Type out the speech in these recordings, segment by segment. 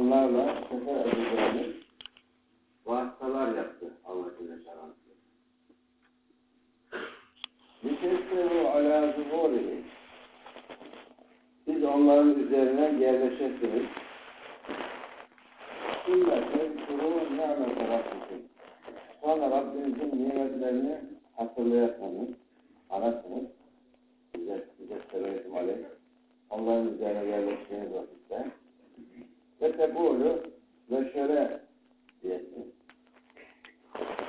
onlarla sefer edeceğimiz vasıtalar yaptı Allah Celle Şan Hazretleri. Litessehu ala zuhurihi Siz onların üzerine yerleşesiniz. Sünnete kuru nimet Rabbikum. Sonra Rabbinizin nimetlerini hatırlayasınız, anasınız. Size, size severim aleyh. Onların üzerine yerleştiğiniz vakitte. Ve tebulu ve şöyle diyesiniz.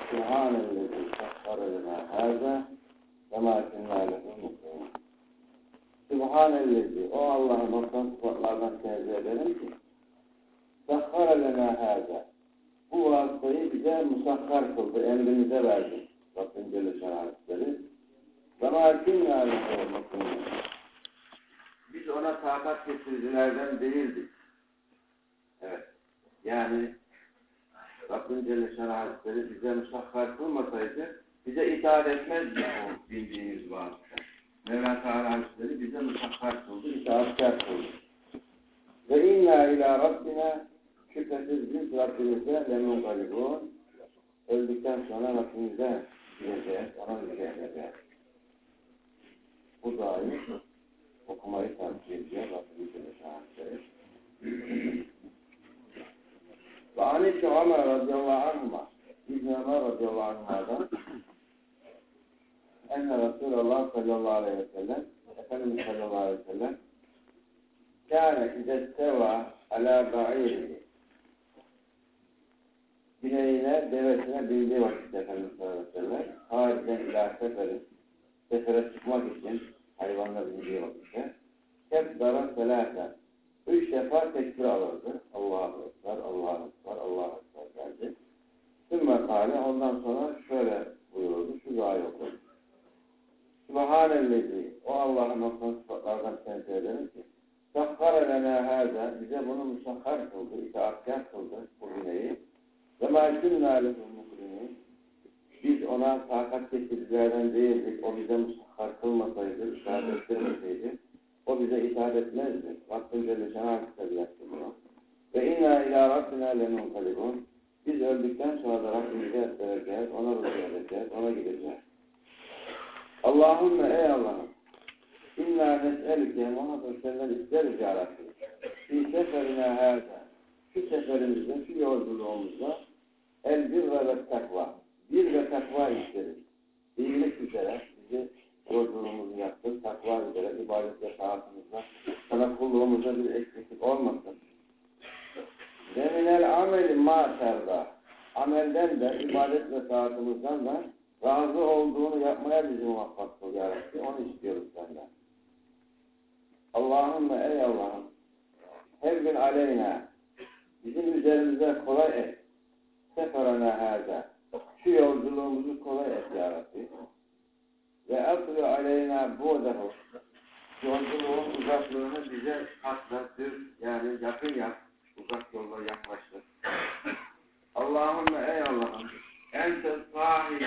Sübhanellezi sahhara lena hâzâ ve mâ kennâ lehu mukrimin. Sübhanellezi o Allah'ın noktan sıfatlardan tenzih ederim ki sahhara lena bu vasıtayı bize musakhar kıldı, emrimize verdi. Rabbim Celle Şahitleri. Ve mâ kennâ lehu mukrimin. Biz ona takat getiricilerden değildik. Yani Rabbim Celle Hazretleri bize musahhar kılmasaydı bize itaat etmezdi o bildiğimiz vasıta. Mevla Teala Hazretleri bize musahhar kıldı, itaatkar kıldı. Ve inna ila Rabbina şüphesiz biz Rabbimize lemun galibun öldükten sonra Rabbimize gideceğiz, ona gideceğiz. Bu dahi okumayı tavsiye ediyor Rabbimiz Celle Şen Hazretleri. Ve an İbni Ömer radıyallahu anhuma İbni Ömer radıyallahu anhuma'dan enne Resulullah sallallahu aleyhi ve sellem Efendimiz sallallahu aleyhi ve sellem kâne idesteva alâ ba'irihi bineğine, devesine bindiği vakitte Efendimiz sallallahu aleyhi ve sellem haricen ilâ seferi sefere çıkmak için hayvanla bindiği vakitte kebbara selâsen Üç defa tekbir alırdı. Allahu Ekber, Allahu Ekber, Allahu Ekber derdi. Sümme kâle ondan sonra şöyle buyurdu. Şu duayı okudu. Subhanellezi o Allah'ın noksan sıfatlardan tenzih ederim ki Sakkara lena hâzâ bize bunu musakhar kıldı, itaatkar kıldı bu bineği. Ve mâ künnâ lehum mukrimin biz ona takat getiricilerden değildik. O bize musakhar kılmasaydı, itaat ettirmeseydi o bize itaat etmezdi. Rabbim Celle Şenâkı'da yaptı bunu. Ve inna ilâ Rabbina lenun kalibun. Biz öldükten sonra da Rabbimize vereceğiz, ona rücu edeceğiz, ona gideceğiz. Allahümme ey Allah'ım inna nes'elüke Muhammed senden isteriz ya Rabbi. Fi seferine hâzâ. Şu seferimizde, şu yolculuğumuzda el bir ve takva. Bir ve takva isteriz. İyilik üzere yolculuğumuzu yaptık, takva üzere, ibadet ve sana kulluğumuzda bir eksiklik olmasın. Ve minel ameli ma. Amelden de, ibadet ve taatımızdan da razı olduğunu yapmaya bizi muvaffak kıl ya. Onu istiyoruz senden. Allahümme ey Allah'ım her gün aleyna bizim üzerimize kolay et. Seferana hâzâ. Şu yolculuğumuzu kolay et ya ve aslı aleyna buğdahu yolculuğun uzaklığını bize katlattır yani yakın yap uzak yolla yaklaştır. Allahümme ey Allah'ım ente sahibi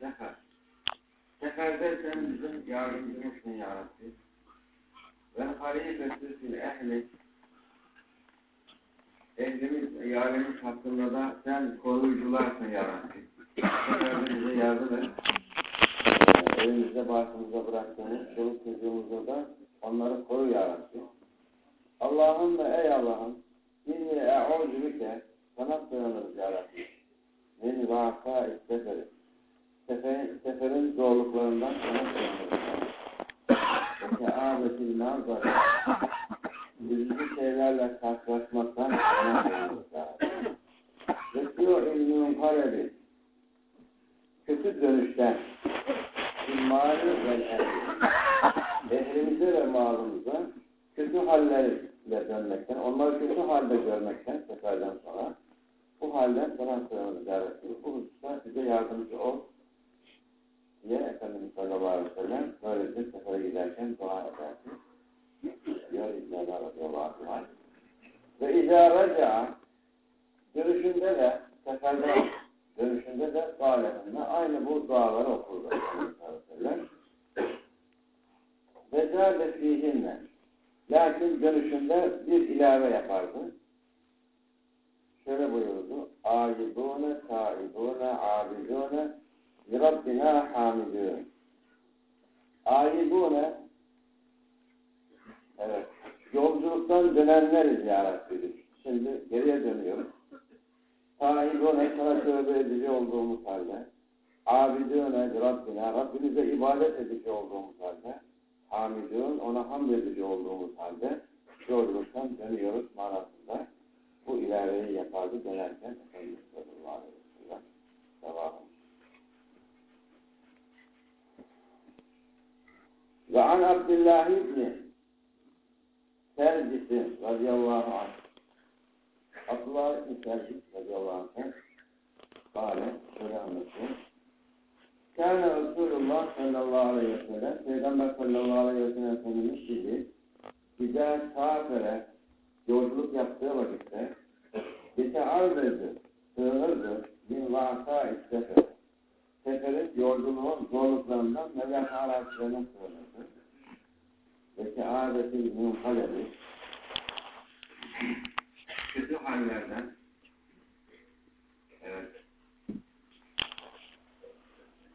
sefer seferde sen bizim yardımcımızsın ya Rabbi. Ve halifesi fil ehli. Ehlimiz, yaremiz hakkında da sen koruyucularsın ya Rabbi seferde bize yardım et evimizde başımıza bıraktığımız çoluk çocuğumuzda da onları koru ya Rabbi. Allahümme ey Allah'ım inni e'udu bike sana sığınırız ya Rabbi. Min vaka isteferi. seferin, seferin zorluklarından sana sığınırız. Ve keâbetil nazar üzücü şeylerle karşılaşmaktan sana sığınırız. Ve diyor ilmin karebi kötü dönüşten mali ve ehli ehlimize ve malımıza kötü hallerle dönmekten, onları kötü halde görmekten seferden sonra bu halden sana sığınırız ya Resulü. Bu hususta bize yardımcı ol diye Efendimiz sallallahu aleyhi ve sellem böylece sefere giderken dua ederdi. Diyor İzmir'de radıyallahu anh. Ve izâ raca'a dönüşünde de seferde dönüşünde de gâlebinde aynı bu duaları okurdu sallallahu aleyhi ve sellem. Ve zâde fîhinne Lakin dönüşünde bir ilave yapardı. Şöyle buyurdu. Âibûne, tâibûne, âbidûne, Rabbina hamidûn. Âibûne, evet, yolculuktan dönenleriz ya Rabbi. Şimdi geriye dönüyoruz. Tâibûne, sana tövbe edici olduğumuz halde, âbidûne, Rabbina, Rabbimize ibadet edici olduğumuz halde, hamidun, ona hamd edici olduğumuz halde yolculuktan dönüyoruz manasında. Bu ilaveyi yapardı dönerken Efendimiz sallallahu aleyhi ve sellem devamı. Ve an Abdullah ibni Sercisi radıyallahu anh Abdullah ibni Sercis radıyallahu anh Kale şöyle anlatıyor. Kâne Resulullah sallallahu aleyhi ve sellem Peygamber sallallahu aleyhi ve sellem Efendimiz gibi güzel safere yolculuk yaptığı vakitte yetearrızı, sığınırdı min vasa sefer. Seferin yolculuğun zorluklarından ve yakaratlarına sığınırdı. Ve keadetil munhalebi kötü hallerden evet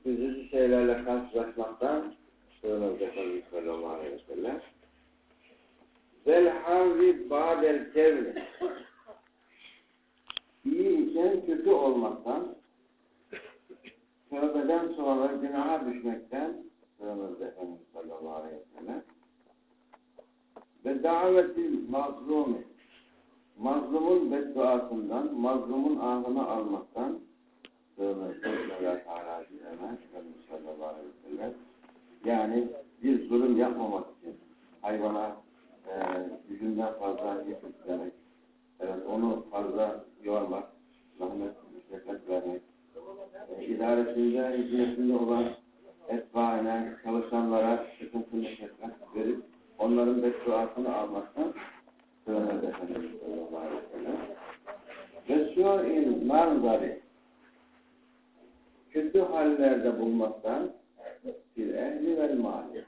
üzücü şeylerle karşılaşmaktan sığınırız Efendimiz sallallahu aleyhi ve sellem. Vel havvi ba'del kevni iyi iken kötü olmaktan tövbeden sonra günaha düşmekten sığınırız Efendimiz sallallahu aleyhi ve sellem. Ve davetil mazlumi mazlumun bedduasından, mazlumun ahını almaktan sığınırız Mevla Teala Efendimiz sallallahu aleyhi ve sellem. Yani bir zulüm yapmamak için hayvana e, gücünden fazla yetiştirmek, evet, onu fazla yormak, zahmet, müşekkat vermek, idaresinde, hizmetinde olan etbaine, çalışanlara sıkıntı müşekkat verip onların bedduasını almaktan sığınırız Efendimiz sallallahu aleyhi ve sellem. Ve su'il manzari kötü hallerde bulmaktan fil ehli vel mali.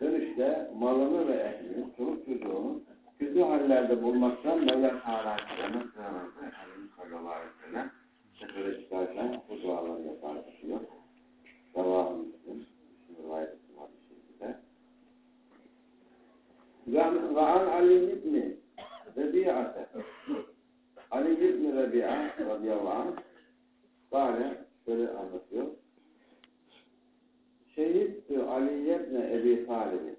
Dönüşte malını ve ehlini, çoluk çocuğunu kötü hallerde bulmaktan Mevla Teala Kerem'e sığınırdı. Efendimiz sallallahu ve bu duaları yapar diyor. Devamı Müslüm. Şimdi rivayet ettim bir şekilde. Ve Ali ibni Rebi'ate Ali ibni Rebi'a radıyallahu anh şöyle anlatıyor. Şehit Ali ibn Ebi Talib'i.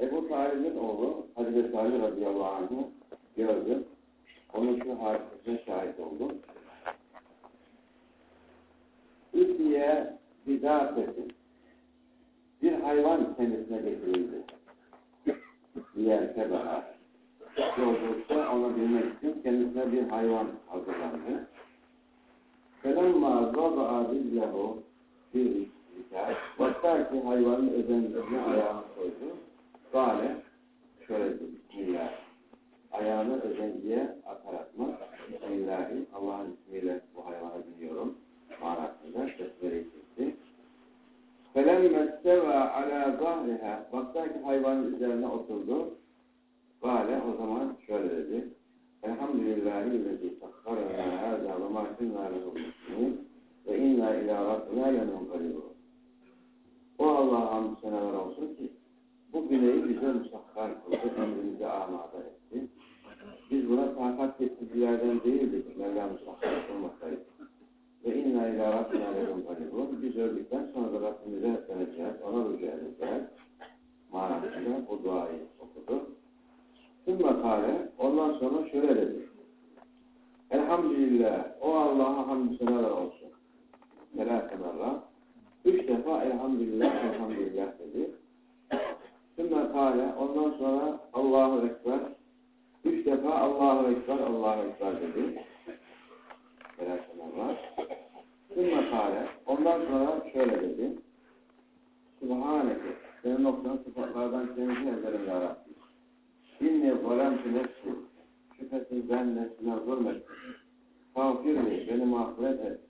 Ebu Talib'in oğlu Hazreti Ali anh'ı gördü. Onun şu hadisesine everyone is in. Yeah. Manasıyla bu duayı okudu. Sümme kâle, ondan sonra şöyle dedi. Elhamdülillah, o Allah'a hamdü senalar olsun. Selat merra. Üç defa elhamdülillah, elhamdülillah dedi. Sümme kâle, ondan sonra Allahu Ekber. Üç defa Allahu Ekber, Allahu Ekber dedi. Selat merra. Sümme kâle, ondan sonra şöyle dedi. Subhaneke, senin noktan sıfatlardan kendisi ezberim ya Rabbi. İnni zalemtü nefsi. Şüphesiz ben nefsine zulmettim. Mağfirli, beni mağfiret et.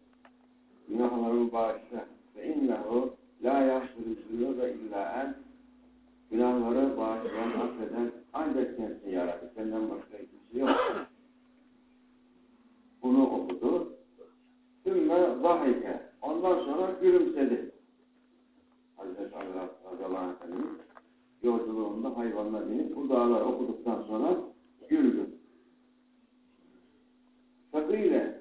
Günahlarımı bağışla. Ve innehu la yahsuru zünube illa en. Günahları bağışlayan, affeden ancak kendisi yarattı. Senden başka kimse yok. Bunu okudu. Sümme zahike. Ondan sonra gülümsedi. Hazreti Ali radıyallahu yolculuğunda hayvanla binip bu dağları okuduktan sonra güldü. Fakıyla ya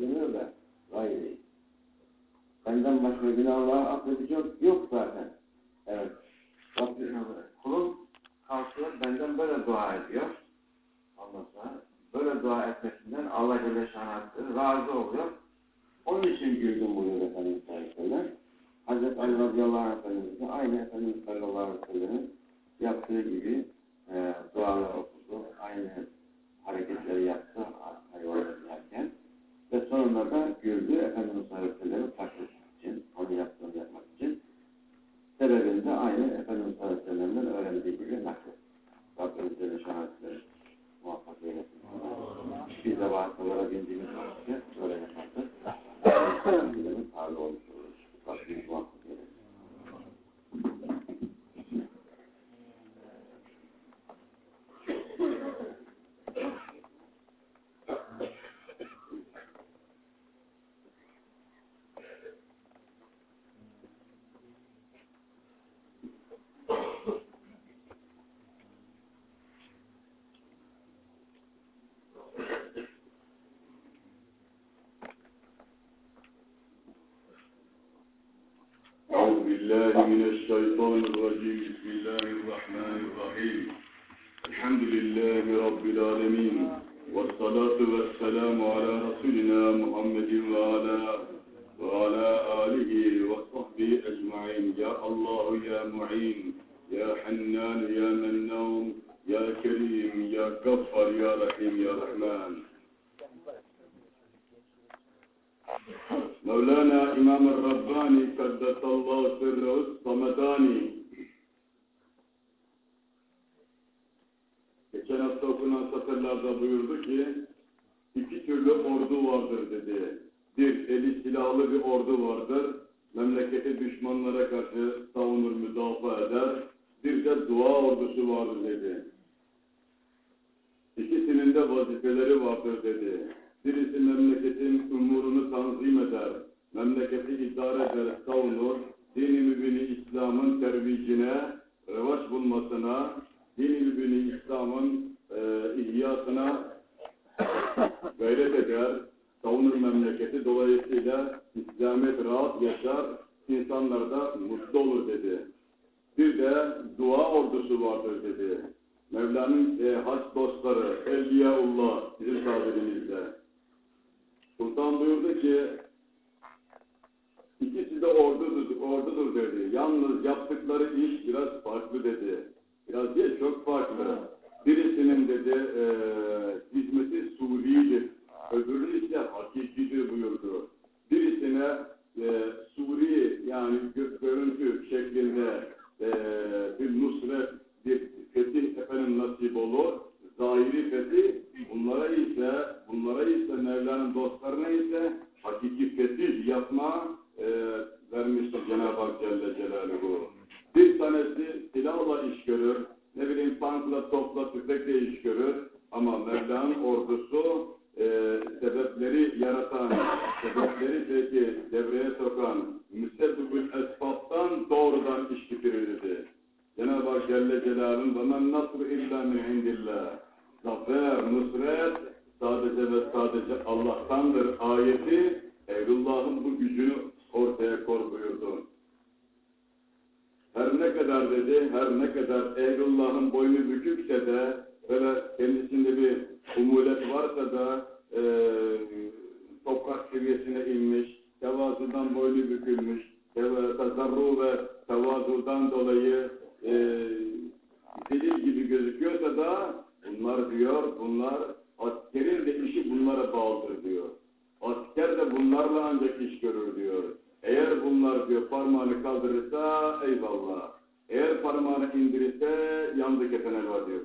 remember بالله من الشيطان الرجيم. بسم الله الرحمن الرحيم. الحمد لله رب العالمين والصلاة والسلام على رسولنا محمد وعلى dua ordusu vardır dedi. İkisinin de vazifeleri vardır dedi. Birisi memleketin umurunu tanzim eder, memleketi idare eder, savunur, din-i mübini İslam'ın tervicine, revaç bulmasına, din-i mübini İslam'ın e, ihyasına gayret eder. savunur memleketi. Dolayısıyla İslamiyet rahat yaşar, insanlar da mutlu olur dedi. Bir de dua ordusu vardır dedi. Mevla'nın e, haç dostları, Evliyaullah bizim tabirimizde. Sultan buyurdu ki, ikisi de ordudur, ordudur dedi. Yalnız yaptıkları iş biraz farklı dedi. Biraz değil, çok farklı. Birisinin dedi, e, hizmeti suridir. Öbürü ise hakikidir buyurdu. Birisine e, suri yani gö- görüntü şeklinde e, bir nusret, bir fetih efendim nasip olur. Zahiri fetih, bunlara ise, bunlara ise Mevla'nın dostlarına ise hakiki fetih yapma e, vermiştir Cenab-ı Hak Celle Celaluhu. Bir tanesi silahla iş görür, ne bileyim tankla, topla, tüfekle iş görür. Ama Mevla'nın ordusu e, sebepleri yaratan, sebepleri peki devreye sokan, müstebdül esbaptan doğrudan iş getirildi. Cenab-ı Hak Celle Celal'ın zaman nasr illa min indillah. Zafer, nusret sadece ve sadece Allah'tandır ayeti Evlullah'ın bu gücünü ortaya kor buyurdu. Her ne kadar dedi, her ne kadar Evlullah'ın boynu bükükse de böyle kendisinde bir umulet varsa da e, toprak seviyesine inmiş, tevazudan boynu bükülmüş, tazarru ve tevazudan dolayı e, delil gibi gözüküyorsa da, bunlar diyor, bunlar askerin de işi bunlara bağlıdır diyor. Asker de bunlarla ancak iş görür diyor. Eğer bunlar diyor parmağını kaldırırsa eyvallah. Eğer parmağını indirirse yandı kefen var diyor.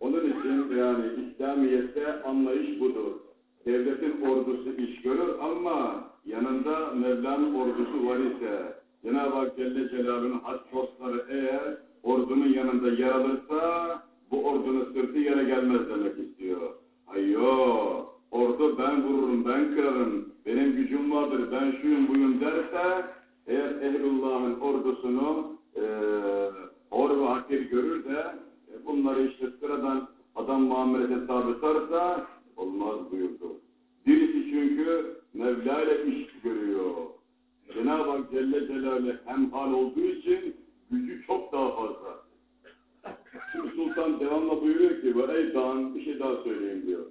Onun için yani İslamiyet'te anlayış budur. Devletin ordusu iş görür ama yanında Mevla'nın ordusu var ise Cenab-ı Hak Celle Celaluhu'nun haç dostları eğer ordunun yanında yer alırsa bu ordunun sırtı yere gelmez demek istiyor. Hayyo, ordu ben vururum, ben kırarım, benim gücüm vardır, ben şuyum buyum derse eğer Ehlullah'ın ordusunu e, hor ve hakir görür de e, bunları işte sıradan adam muamelete tabi tutarsa olmaz buyurdu. Birisi çünkü Mevla ile iş görüyor. Cenab-ı Hak Celle Celaluhu hemhal olduğu için gücü çok daha fazla. Şimdi Sultan devamlı buyuruyor ki ve eydan bir şey daha söyleyeyim diyor.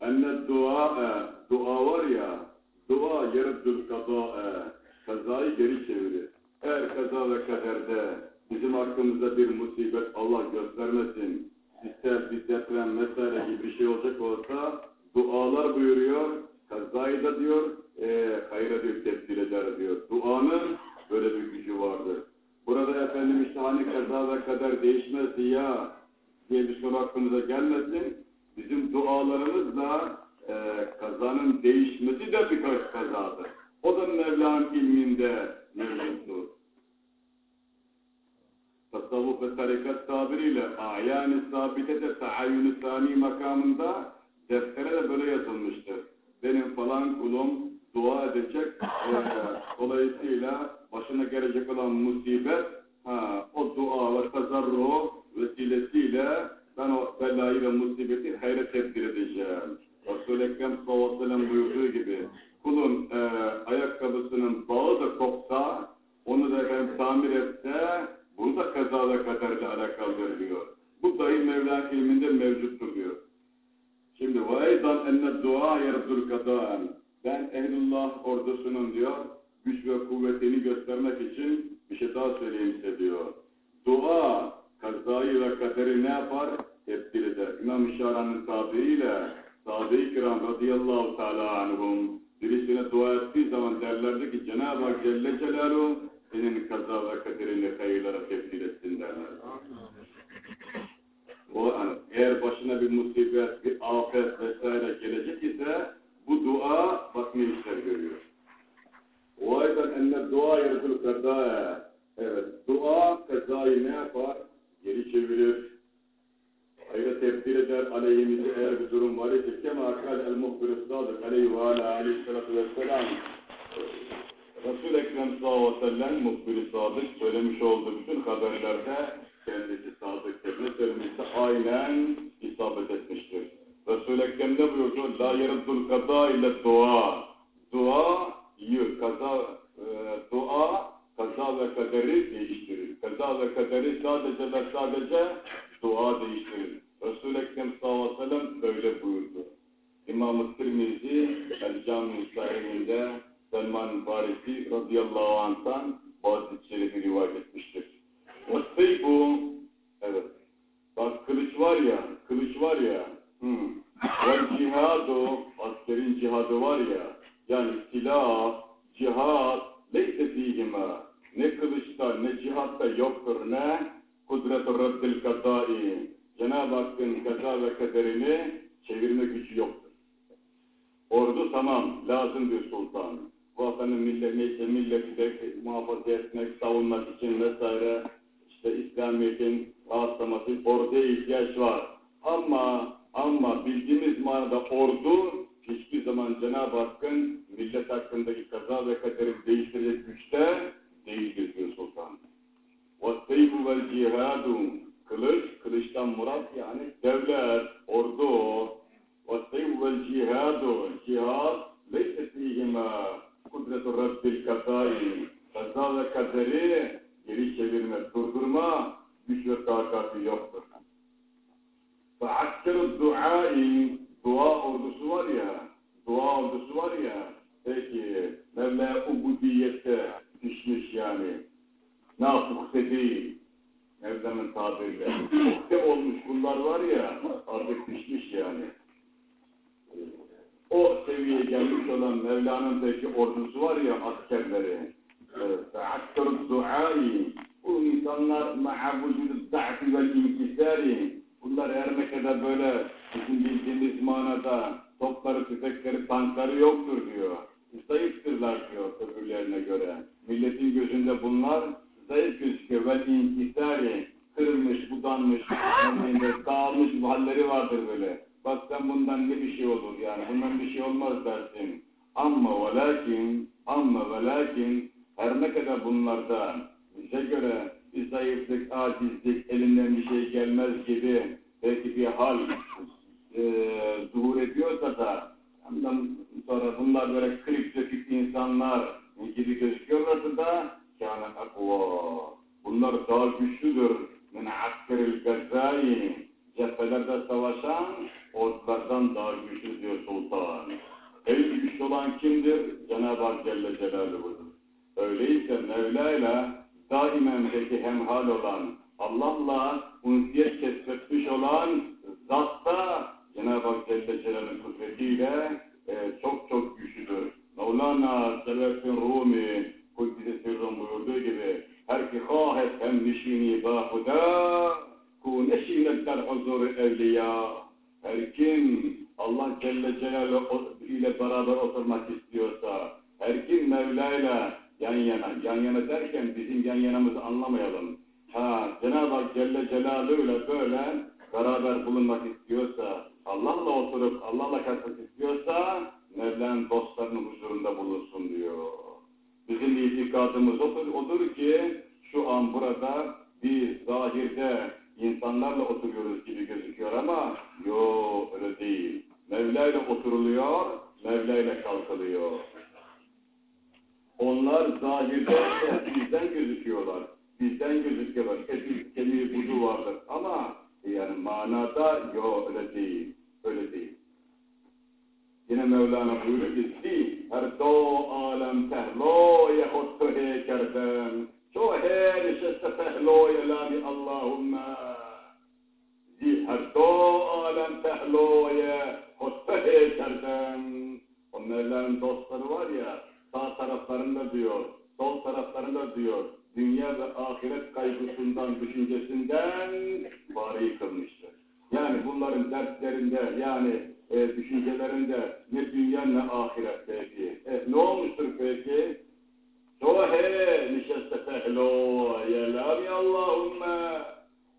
Enne dua, dua var ya, dua yereddül kaza, kazayı geri çevirir. Eğer kaza ve kaderde bizim hakkımızda bir musibet Allah göstermesin, ister bir deprem vesaire gibi bir şey olacak olsa dualar buyuruyor, kazayı da diyor, e, hayra diyor tebdil eder diyor. Duanın böyle bir gücü vardır. Burada efendim işte hani kaza ve kader değişmezdi ya diye bir soru aklımıza gelmesin. Bizim dualarımızla e, kazanın değişmesi de birkaç kazadır. O da Mevla'nın ilminde mevcuttur. Tasavvuf ve tarikat tabiriyle ayani sabitete taayyünü sani makamında deftere de böyle yazılmıştır. Benim falan kulum dua edecek, e, dolayısıyla başına gelecek olan musibet, ha, o dua ve tazarru vesilesiyle ben o belayı ve musibeti hayra tebdil edeceğim. Resul-i Ekrem sallallahu buyurduğu gibi kulun e, ayakkabısının bağı da kopsa, onu da efendim tamir etse, bunu da kaza ve kaderle alakalıdır diyor. Bu dahi Mevla ilminde mevcuttur diyor. Şimdi وَاَيْضًا enne dua يَرْضُ الْقَدَانِ Ben Ehlullah ordusunun diyor, güç ve kuvvetini göstermek için bir şey daha söyleyeyim size diyor. Dua, kazayı ve kaderi ne yapar? Tebdil eder. İmam-ı Şaran'ın tabiriyle, sahabe-i kiram radıyallahu teala anhum, birisine dua ettiği zaman derlerdi ki Cenab-ı Hak Celle Celaluhu senin kaza ve kaderini hayırlara tebdil etsin derler. O eğer başına bir musibet, bir afet vesaire gelecek ise bu dua bak ne işler görüyor. O aydan enne dua yarıdır kazaya. Evet, dua kazayı ne yapar? Geri çevirir. Hayra tebdil eder aleyhimize eğer bir durum var ise kema kal el muhbir sadık aleyhi ve ala aleyhissalatu vesselam. Resul-i Ekrem sallallahu aleyhi ve sellem muhbir sadık söylemiş olduğu bütün haberlerde kendisi sadıktır. Ne söylemişse aynen isabet etmiştir. Resul-i Ekrem ne buyurdu? La yaraddul kaza ile dua. Dua, kaza, e, dua kaza ve kaderi değiştirir. Kaza ve kaderi sadece ve sadece dua değiştirir. Resul-i Ekrem sallallahu aleyhi ve sellem böyle buyurdu. İmam-ı Tirmizi El-Cami sahibinde Selman Farisi radıyallahu anh'tan bazı şerifi rivayet etmiştir. Cihadı var ya, yani silah, cihad, leyse fihima, ne kılıçta ne cihatta yoktur ne, kudret-ü raddil kadai, Cenab-ı Hakk'ın kaza ve kaderini dua ordusu var ya, peki Mevla ubudiyette pişmiş yani, nafukse değil, Mevla'nın tabiriyle, ukde olmuş kullar var ya, artık pişmiş yani. O seviyeye gelmiş olan Mevla'nın peki ordusu var ya, askerleri, فَعَسْكَرُ الدُّعَاءِ Bu insanlar مَعَ وُجُدُ الضَّعْفِ وَالْاِنْكِسَارِ Bunlar her Mekke'de böyle bizim bildiğimiz manada topları, tüfekleri, tankları yoktur diyor. Zayıftırlar diyor öbürlerine göre. Milletin gözünde bunlar zayıf gözüküyor. Ve inkisari, kırılmış, budanmış, dağılmış halleri vardır böyle. Bak sen bundan ne bir şey olur yani, bundan bir şey olmaz dersin. Ama ve lakin, ama ve lakin, her ne kadar bunlarda bize göre bir zayıflık, acizlik, elinden bir şey gelmez gibi belki bir hal e, zuhur ediyorsa da ondan sonra bunlar böyle kırık dökük insanlar gibi gözüküyorlarsa da kâne akva. Bunlar daha güçlüdür. Min askeril gazzai. Cephelerde savaşan ordulardan daha güçlü diyor sultan. En güçlü olan kimdir? Cenab-ı Hak Celle Celaluhu'dur. Öyleyse Mevla'yla daimen peki hemhal olan, Allah'la unsiyet kesbetmiş olan zatta Cenab-ı Hak Celle Celal'in kudretiyle e, çok çok güçlüdür. Mevlana Selefin Rumi Kuddise Sirrun buyurduğu gibi her ki kâhet hem nişini bâhuda ku neşinet der huzur evliya her kim Allah Celle Celaluhu ile beraber oturmak istiyorsa her kim Mevla'yla yan yana, yan yana derken bizim yan yanamızı anlamayalım. Ha, Cenab-ı Celle Celaluhu'yla böyle beraber bulunmak istiyorsa, Allah'la oturup Allah'la kalkmak istiyorsa, Mevla'nın dostlarının huzurunda bulunsun diyor. Bizim itikadımız odur, odur ki, şu an burada biz zahirde insanlarla oturuyoruz gibi gözüküyor ama yo öyle değil. Mevla ile oturuluyor, Mevla ile kalkılıyor. Onlar zahirde bizden gözüküyorlar. Bizden gözüküyorlar. Eti, kemiği, budu vardır. Ama yani manada yok öyle değil. Öyle değil. Yine Mevlana buyuruyor ki si her do alem tehloye hottu heykerden ço her nişeste tehloye lani Allahümme zi her do alem tehloye hottu heykerden o Mevla'nın dostları var ya sağ taraflarında diyor, sol taraflarında diyor, dünya ve ahiret kaygısından, düşüncesinden bari kılmıştır. Yani bunların dertlerinde, yani e, düşüncelerinde ne dünya ne ahiret peki. E, ne olmuştur peki? Sohe nişeste fehlo yelâmi Allahümme.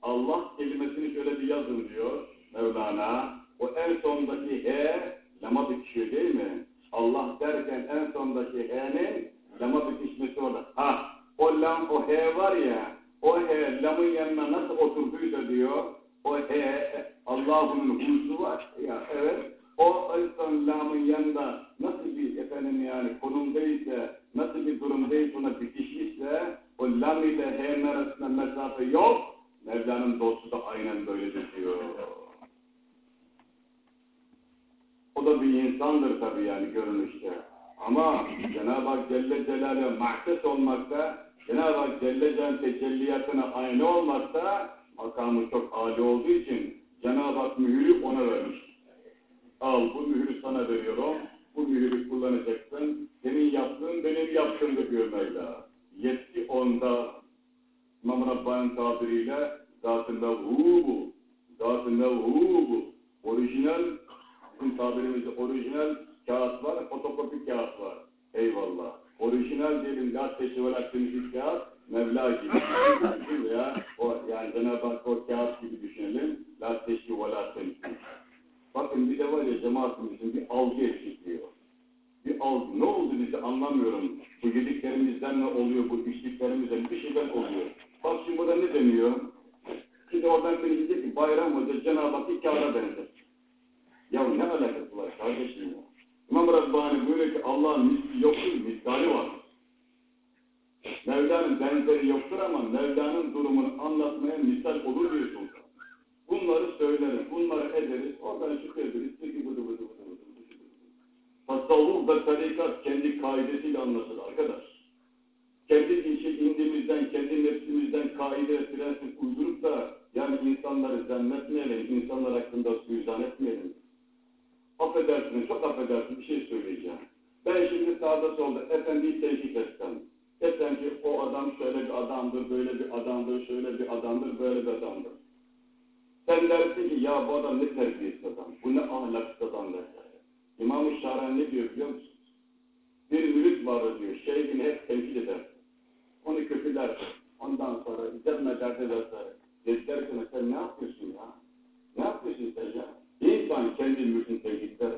Allah kelimesini şöyle bir yazın diyor Mevlana. O en sondaki he, lama bitişiyor değil mi? Allah derken en sondaki H'nin lama bitişmesi orada. Ha, o lam, o H var ya, o H lamın yanına nasıl oturduysa diyor, o H Allah'ın husu var. Ya. Evet. O insan lamın yanında nasıl bir efendim yani konumdaysa, nasıl bir durumdaysa ona bitişmişse o lam ile hem arasında mesafe yok. Mevla'nın dostu da aynen böyledir diyor. O da bir insandır tabii yani görünüşte. Ama Cenab-ı Hak Celle Celaluhu mahses olmakta, Cenab-ı Hak Celle Celaluhu tecelliyatına aynı olmakta makamı çok âli olduğu için Cenab-ı Hak mühürü ona vermiş. Al bu mühürü sana veriyorum, bu mühürü kullanacaksın, senin yaptığın benim yaptığımdır diyor Mevla. Yetki onda, İmam Rabbani tabiriyle zat-ı mevhubu, zat-ı mevhubu, orijinal, bizim tabirimizde orijinal kağıt var, fotokopi kağıt var. Eyvallah. Orijinal diyelim gazeteci olarak bir kağıt, Mevla gibi. ya, o, yani Cenab-ı Hak o kağıt gibi düşünelim. La teşki ve la temsil. Bakın bir de var ya cemaatimizin bir algı eksikliği var. Bir algı. Ne oldu bize anlamıyorum. Bu yediklerimizden ne oluyor, bu içtiklerimizden bir şeyden oluyor. Bak şimdi burada ne deniyor? Şimdi oradan biri diyecek ki Bayram Hoca Cenab-ı Hak kağıda benzer. Ya ne alakası var kardeşim ya? İmam Rabbani böyle ki Allah'ın misli yoktur, miskali var. Mevla'nın benzeri yoktur ama Mevla'nın durumunu anlatmaya misal olur diyor sultan. Bunları söyleriz, bunları ederiz, oradan çıkabiliriz, peki bıdı bıdı bıdı bıdı bıdı. Tasavvuf ve tarikat kendi kaidesiyle anlaşılır arkadaş. Kendi işi indimizden, kendi nefsimizden kaide, prensip uydurup da yani insanları zannetmeyelim, insanlar hakkında suizan etmeyelim. Affedersiniz, çok affedersiniz bir şey söyleyeceğim. Ben şimdi sağda solda efendiyi teşhis etsem. Desem ki o adam şöyle bir adamdır, böyle bir adamdır, şöyle bir adamdır, böyle bir adamdır. Sen dersin ki ya bu adam ne terbiyesiz adam, bu ne ahlaksız adam derler. İmam-ı Şaran ne diyor biliyor musunuz? Bir mürit var diyor, şeyhini hep temsil eder. Onu kötüler. Ondan sonra izletmeder vesaire. Dediler ki sen ne yapıyorsun ya? Ne yapıyorsun sen ya? İnsan kendi mülkünü tehdit eder?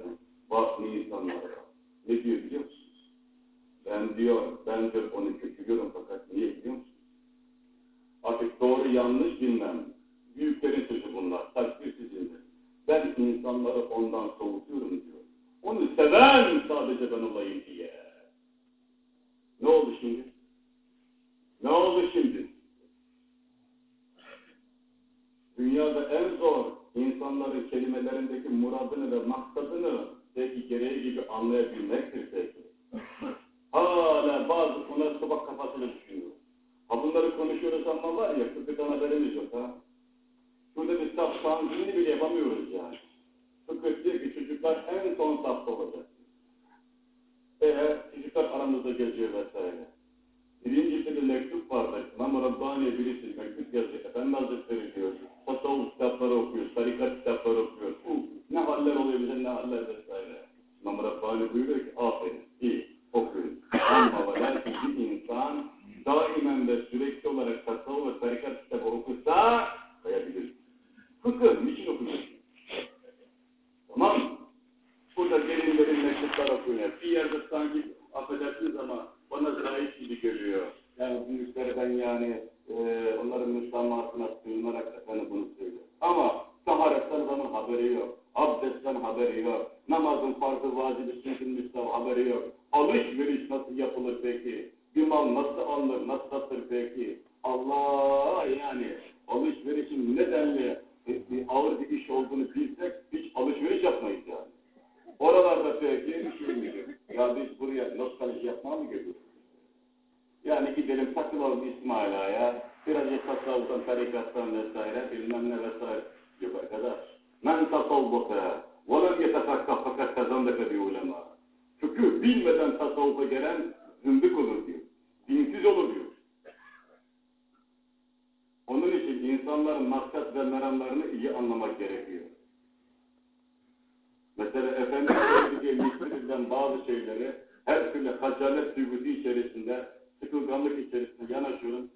Her türlü hacalet duygusu içerisinde, sıkılganlık içerisinde yanaşıyorum.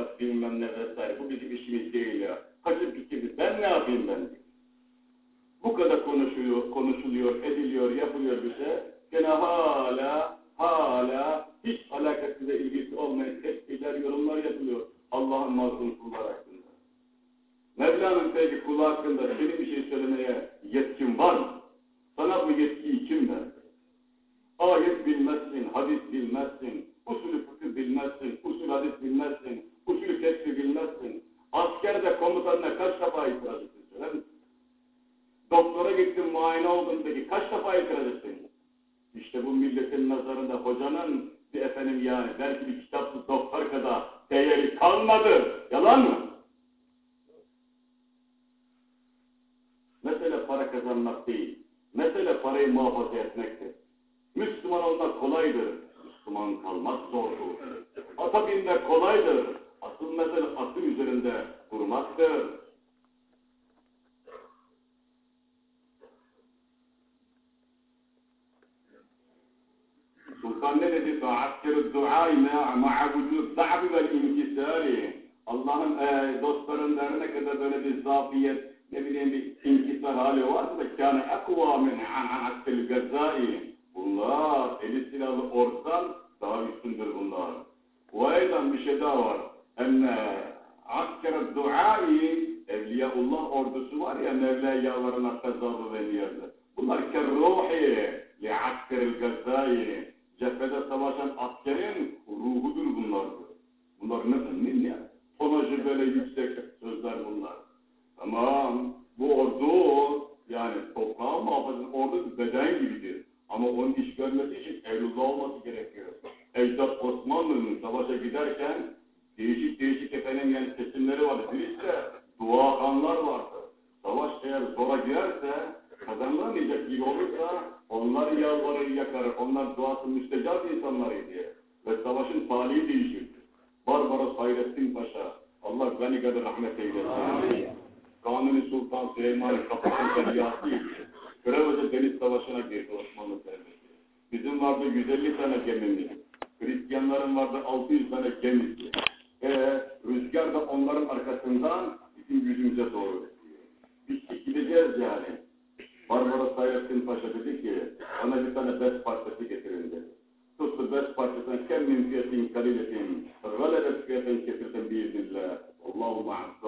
Tarikat bilmem ne vesaire. Bu bizim işimiz değil ya. Kaçıp gitti ben ne yapayım ben. Bu kadar konuşuyor, konuşuluyor, ediliyor, yapılıyor bir şey. Gene hala, hala hiç alakasıyla ilgisi olmayan tepkiler, yorumlar yapılıyor. Allah'ın mazlum kullar hakkında. Mevla'nın peki kulu hakkında senin bir şey söylemeye yetkin var mı? Sana bu yetkiyi kim verdi? Ayet bilmezsin, hadis bilmezsin, usulü fıkıh bilmezsin, usul hadis bilmezsin, usulü tefsir bilmezsin. Askerde komutanına kaç defa itiraz ettin söyler? Doktora gittin, muayene oldun peki kaç defa itiraz ettin? İşte bu milletin nazarında hocanın bir efendim yani belki bir kitapsız doktor kadar değeri kalmadı. Yalan mı? Mesele para kazanmak değil. Mesele parayı muhafaza etmektir. Müslüman olmak kolaydır. Müslüman kalmak zordur. Ata kolaydır asıl mesele asıl üzerinde durmaktır. Sultan ne dedi? Fa'askir du'ay ma'a vücud za'bi vel inkisari. Allah'ın e, dostlarından ne kadar böyle bir zafiyet, ne bileyim bir inkisar hali varsa da kâne ekvâ min an askil gazai. Bunlar eli silahlı orsan daha üstündür bunlar. Bu aydan bir şey daha var. Enne asker duai Evliyaullah ordusu var ya Mevla yalvarına tezarru ve niyazı. Bunlar kerruhi li askeril gazzai. Cephede savaşan askerin ruhudur bunlar. Bunlar ne, ne, ne? Tonajı böyle yüksek sözler bunlar. Tamam. Bu ordu yani toprağı muhafaza ordu beden gibidir. Ama onun iş görmesi için evlullah olması gerekiyor. Ecdat Osmanlı'nın savaşa giderken değişik değişik efendim yani seçimleri vardı. Birisi dua hanlar vardı. Savaş eğer zora girerse kazanılamayacak gibi olursa onlar yalvarır yakar. Onlar duası müstecap insanlarıydı. Ve savaşın talihi değişirdi. Barbaros Hayrettin Paşa Allah gani kadar rahmet eylesin. Kanuni Sultan Süleyman'ın kapısının teriyatıydı. Kıravaca Deniz Savaşı'na girdi Osmanlı Devleti. Bizim vardı 150 tane gemimiz. Hristiyanların vardı 600 tane gemisi. Rüzgar da onların arkasından bizim yüzümüze doğru esiyor. Biz gideceğiz yani. Barbaros Hayrettin Paşa dedi ki, bana bir tane bez parçası getirin dedi. Tuttu bez parçasını kemmin fiyetin kaliletin, galebet fiyetin kesirten biiznillah. Allahu ma'as.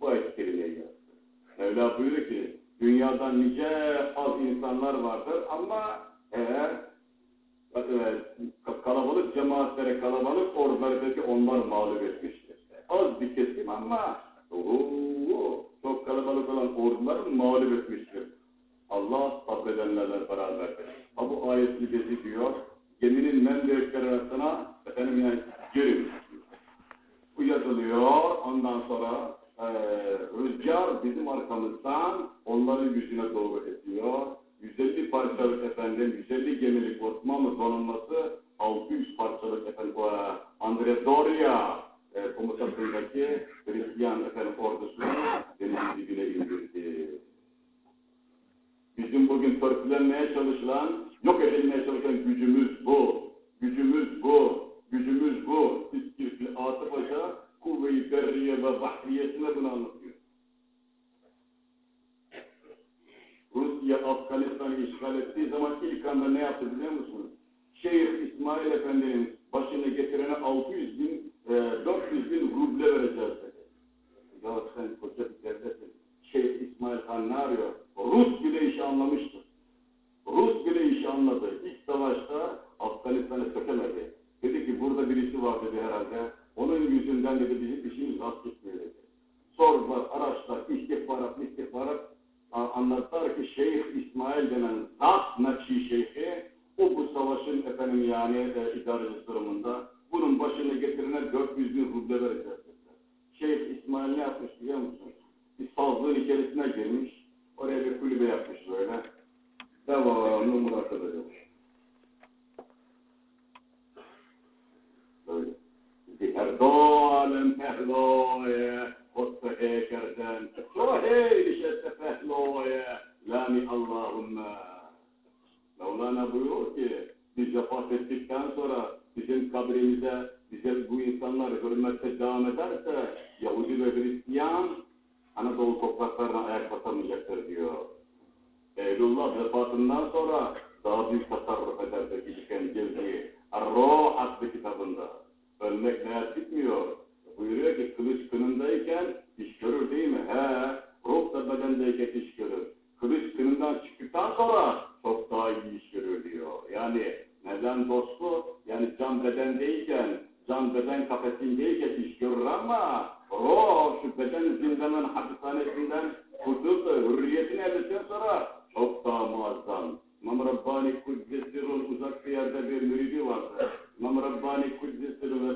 Bu ayet kelimeyi yazdı. Mevla buyuruyor ki, dünyadan nice az insanlar vardır ama eğer evet, kalabalık cemaatlere, kalabalık orduları peki onlar mağlup etmiştir. Az bir kesim ama oo, çok kalabalık olan orduları mağlup etmiştir. Allah sabredenlerle beraberdir. Ha bu ayetli bezi diyor, geminin menderekleri arasına efendim yani girin. Bu yazılıyor, ondan sonra e, rüzgar bizim arkamızdan onların yüzüne doğru esiyor. 150 parçalık efendim, 150 gemilik Osmanlı donanması 600 parçalık efendim o Andre Doria e, komutasındaki Hristiyan efendim ordusunu denizin dibine indirdi. Bizim bugün törpülenmeye çalışılan, yok edilmeye çalışan gücümüz bu. Gücümüz bu. Gücümüz bu. İskilipli Atıf Hoca kuvve-i berriye ve bahriyesine bunu anlatıyor. Rusya Afganistan'ı işgal ettiği zaman ilk anda ne yaptı biliyor musunuz?